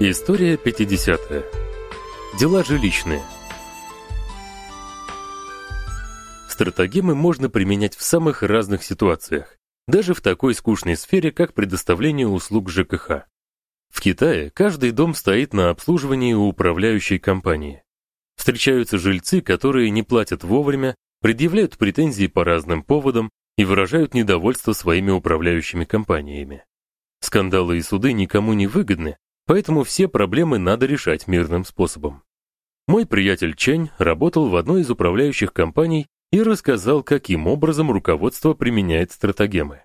История 50. -я. Дела жилищные. Стратагемы можно применять в самых разных ситуациях, даже в такой скучной сфере, как предоставление услуг ЖКХ. В Китае каждый дом стоит на обслуживании у управляющей компании. Встречаются жильцы, которые не платят вовремя, предъявляют претензии по разным поводам и выражают недовольство своими управляющими компаниями. Скандалы и суды никому не выгодны, Поэтому все проблемы надо решать мирным способом. Мой приятель Чень работал в одной из управляющих компаний и рассказал, каким образом руководство применяет стратагемы.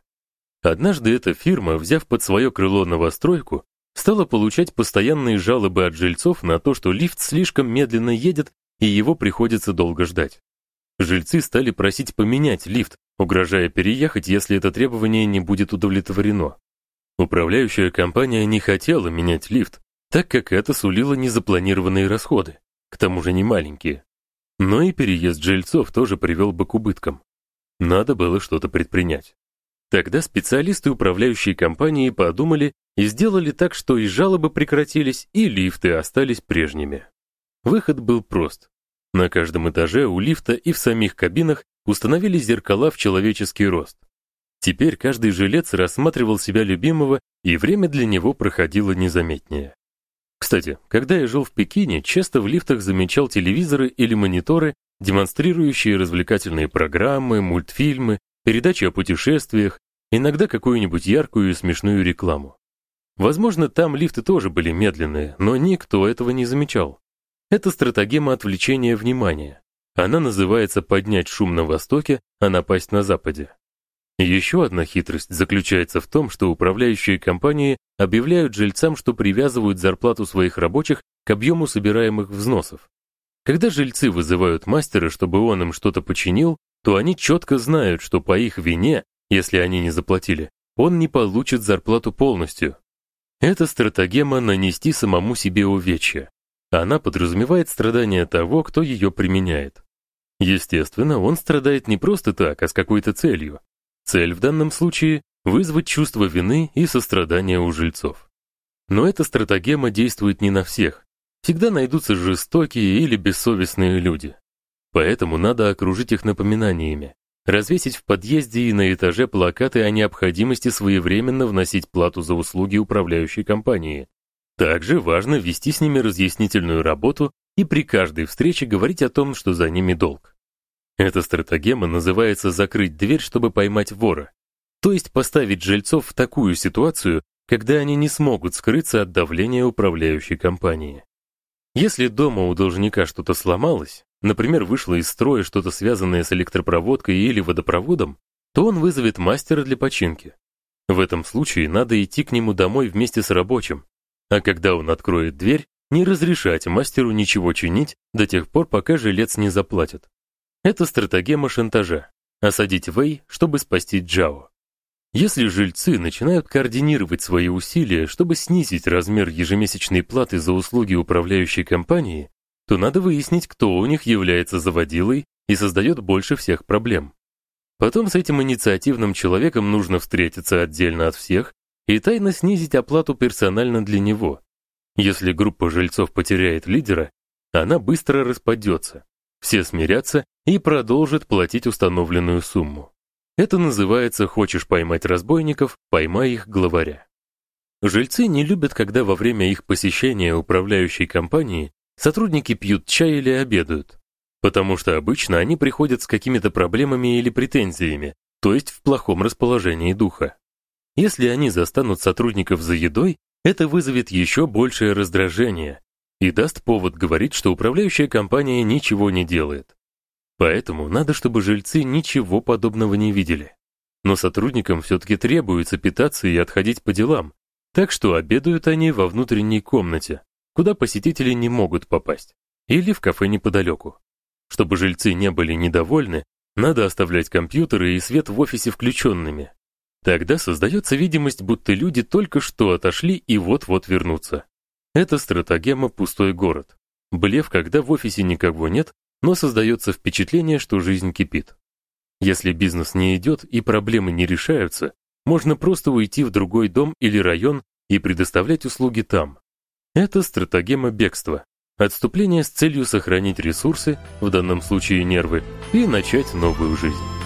Однажды эта фирма, взяв под свое крыло новостройку, стала получать постоянные жалобы от жильцов на то, что лифт слишком медленно едет и его приходится долго ждать. Жильцы стали просить поменять лифт, угрожая переехать, если это требование не будет удовлетворено. Управляющая компания не хотела менять лифт, так как это сулило незапланированные расходы, к тому же не маленькие. Но и переезд жильцов тоже привел бы к убыткам. Надо было что-то предпринять. Тогда специалисты управляющей компании подумали и сделали так, что и жалобы прекратились, и лифты остались прежними. Выход был прост. На каждом этаже у лифта и в самих кабинах установили зеркала в человеческий рост. Теперь каждый жилец рассматривал себя любимого, и время для него проходило незаметнее. Кстати, когда я жил в Пекине, часто в лифтах замечал телевизоры или мониторы, демонстрирующие развлекательные программы, мультфильмы, передачи о путешествиях, иногда какую-нибудь яркую и смешную рекламу. Возможно, там лифты тоже были медленные, но никто этого не замечал. Это стратегема отвлечения внимания. Она называется поднять шум на востоке, а напасть на западе. Еще одна хитрость заключается в том, что управляющие компании объявляют жильцам, что привязывают зарплату своих рабочих к объему собираемых взносов. Когда жильцы вызывают мастера, чтобы он им что-то починил, то они четко знают, что по их вине, если они не заплатили, он не получит зарплату полностью. Это стратегема нанести самому себе увечья. Она подразумевает страдания того, кто ее применяет. Естественно, он страдает не просто так, а с какой-то целью. Цель в данном случае вызвать чувство вины и сострадания у жильцов. Но эта стратегема действует не на всех. Всегда найдутся жестокие или бессовестные люди. Поэтому надо окружить их напоминаниями, развесить в подъезде и на этаже плакаты о необходимости своевременно вносить плату за услуги управляющей компании. Также важно вести с ними разъяснительную работу и при каждой встрече говорить о том, что за ними долг. Эта стратегема называется закрыть дверь, чтобы поймать вора. То есть поставить жильцов в такую ситуацию, когда они не смогут скрыться от давления управляющей компании. Если дома у должника что-то сломалось, например, вышло из строя что-то связанное с электропроводкой или водопроводом, то он вызовет мастера для починки. В этом случае надо идти к нему домой вместе с рабочим, а когда он откроет дверь, не разрешать мастеру ничего чинить до тех пор, пока жилец не заплатит. Это стратегема шантажа осадить Вэй, чтобы спасти Джао. Если жильцы начинают координировать свои усилия, чтобы снизить размер ежемесячной платы за услуги управляющей компании, то надо выяснить, кто у них является заводилой и создает больше всех проблем. Потом с этим инициативным человеком нужно встретиться отдельно от всех и тайно снизить оплату персонально для него. Если группа жильцов потеряет лидера, она быстро распадется. Все смирятся и продолжат платить установленную сумму. Это называется «хочешь поймать разбойников, поймай их главаря». Жильцы не любят, когда во время их посещения управляющей компании сотрудники пьют чай или обедают, потому что обычно они приходят с какими-то проблемами или претензиями, то есть в плохом расположении духа. Если они застанут сотрудников за едой, это вызовет еще большее раздражение, и даст повод говорить, что управляющая компания ничего не делает. Поэтому надо, чтобы жильцы ничего подобного не видели. Но сотрудникам все таки требуется питаться и отходить по делам, так что обедают они во внутренней комнате, куда посетители не могут попасть, или в кафе неподалеку. Чтобы жильцы не были недовольны, надо оставлять компьютеры и свет в офисе включенными. Тогда создается видимость, будто люди только что отошли и вот-вот вернутся. Это стратагема «пустой город». Блеф, когда в офисе никого нет, но создается впечатление, что жизнь кипит. Если бизнес не идет и проблемы не решаются, можно просто уйти в другой дом или район и предоставлять услуги там. Это стратагема бегства. Отступление с целью сохранить ресурсы, в данном случае нервы, и начать новую жизнь.